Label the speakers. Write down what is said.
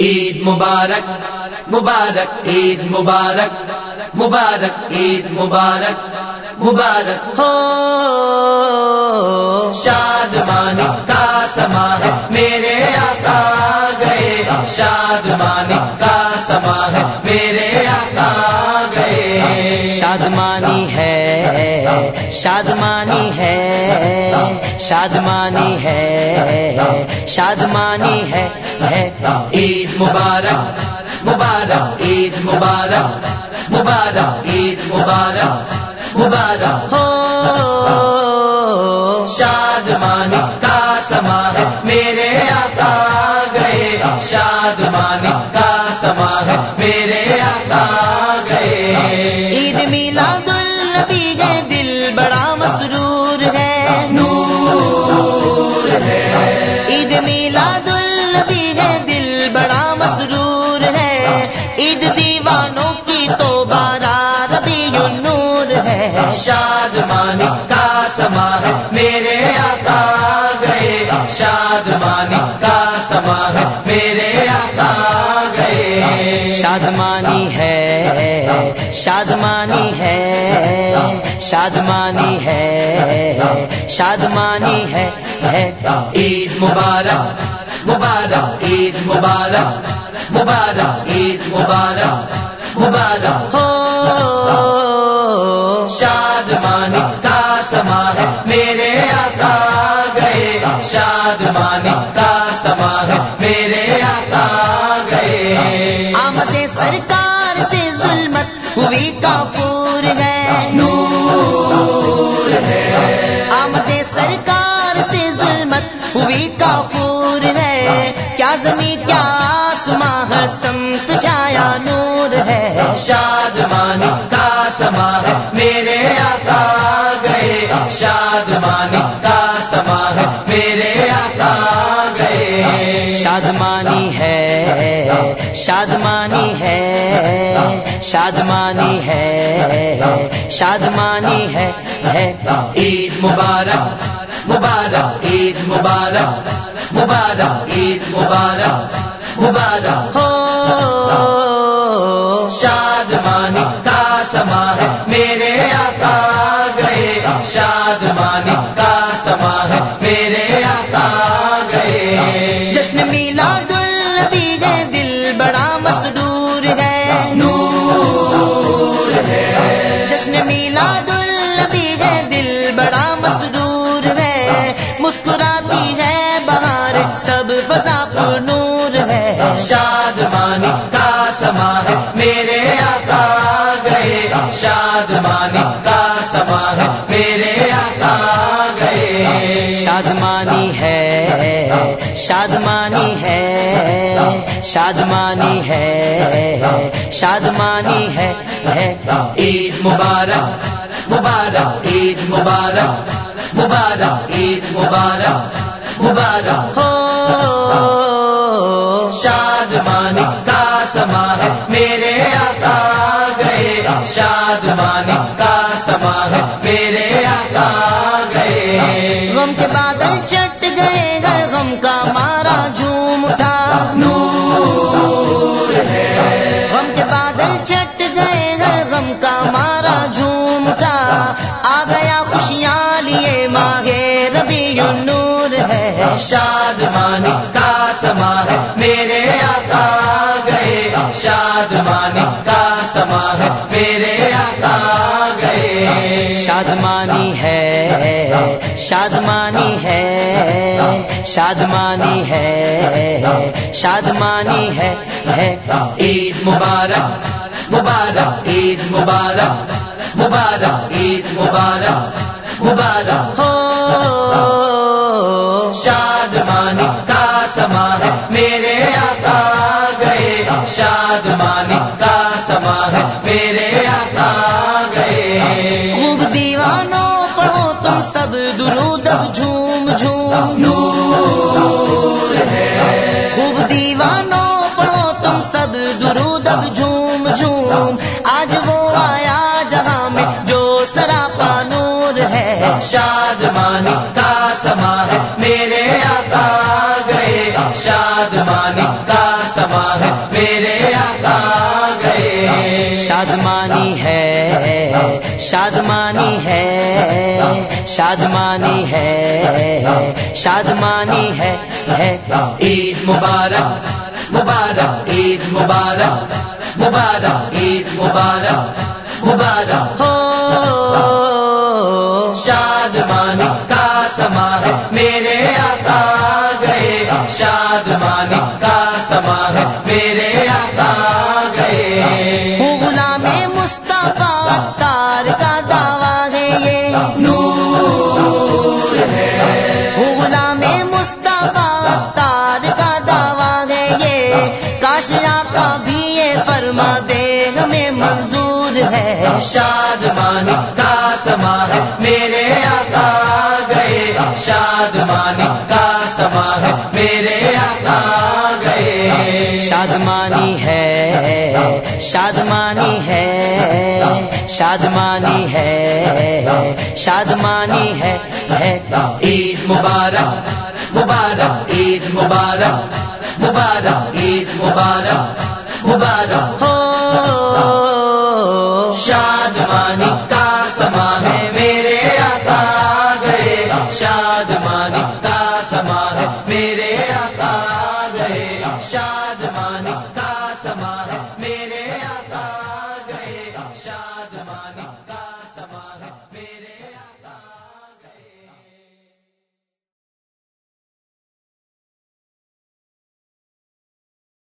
Speaker 1: عید مبارک مبارک، عید مبارک مبارک، عید مبارک مبارک
Speaker 2: ہو۔
Speaker 1: شاد مانی کا سما ہے، میرے آقا گئے۔ شاد مانی کا سما ہے، میرے آقا گئے۔
Speaker 2: شادمانی ہے، شادمانی شادمانی ہے شادمانی ہے
Speaker 1: عید مبارک مبارک، عید مبارک مبارک، عید مبارک مبارک۔
Speaker 2: ہو
Speaker 1: شاد مانی کا سما ہے۔ میرے آقا گئے۔ شاد مانی کا سما ہے۔ میرے آقا گئے۔
Speaker 2: عید میلاد النبی ہے۔ دل بڑا مسرور کی تو بارہ ربی نور ہے۔
Speaker 1: شاد مانی کا سما ہے۔ میرے آقا گئے۔ شاد مانی کا سما ہے۔ میرے آقا گئے۔
Speaker 2: شادمانی ہے۔ شادمانی ہے۔ شادمانی ہے۔ شادمانی ہے۔
Speaker 1: عید مبارک۔ مبارک عید مبارک۔ مبارک عید مبارک۔ مبارک
Speaker 2: ہو۔
Speaker 1: شاد مانی کا سما ہے۔ میرے آقا گئے شاد کا ہے شاد مانی کا سما ہے میرے آقا گئے۔ شاد مانی کا سما ہے میرے آقا گئے۔
Speaker 2: شادمانی ہے شادمانی ہے شادمانی ہے شادمانی ہے ہے۔
Speaker 1: عید مبارک مبارک عید مبارک مبارک عید مبارک مبارک۔
Speaker 2: ہو۔
Speaker 1: ہے
Speaker 2: دل بڑا مسرور ہے۔
Speaker 1: نور ہے۔
Speaker 2: جشن میلاد النبی ہے دل بڑا مسرور ہے۔ مسکراتی ہے بہار سب فضا پر نور ہے۔
Speaker 1: شاد مانی
Speaker 2: شادمانی ہے شادمانی ہے شادمانی ہے شادمانی ہے،
Speaker 1: عید مبارک مبارک، عید مبارک مبارک، عید مبارک مبارک،
Speaker 2: ہو
Speaker 1: شاد مانی کا سما ہے، میرے آقا گئے شاد مانی کا سما ہے، میرے آقا
Speaker 2: بادل چٹ گئے ہر غم کا مارا جھوم اٹھا آ گیا خوشیاں لیے ماگے ربی نور ہے۔
Speaker 1: شاد مانی کا سما ہے میرے آقا گئے۔ شاد مانی کا سما ہے میرے آقا گئے۔
Speaker 2: شادمانی ہے شادمانی ہے۔ شادمانی ہے شادمانی ہے
Speaker 1: عید مبارک مبارک، عید مبارک مبارک، عید مبارک مبارک،
Speaker 2: ہو،
Speaker 1: شاد مانی کا سما ہے، میرے آقا گئے، شاد
Speaker 2: سب درود اب جھوم جھوم
Speaker 1: نور ہے۔
Speaker 2: خوب دیوانوں پڑھو تم سب درود اب جھوم جھوم آج وہ آیا جہاں میں جو سراپا نور ہے۔
Speaker 1: شاد مانی
Speaker 2: شادمانی ہے شادمانی ہے شادمانی ہے شادمانی ہے
Speaker 1: عید مبارک مبارک، عید مبارک مبارک، عید مبارک مبارک،
Speaker 2: ہو،
Speaker 1: شادمانی کا سما ہے، میرے آقا گئے شادمانی شادمانی کا سما ہے میرے آقا گئے۔ شادمانی کا سما ہے میرے آقا گئے۔
Speaker 2: شادمانی ہے۔ شادمانی ہے۔ شادمانی ہے۔ شادمانی ہے ہے۔
Speaker 1: عید مبارک۔ مبارک عید مبارک۔ مبارک عید مبارک۔ مبارک۔
Speaker 2: ہو۔
Speaker 1: شادمانی کا سما ہے میرے آقا گئے شادمانی کا سما ہے میرے آقا گئے شادمانی کا سما ہے میرے آقا گئے شادمانی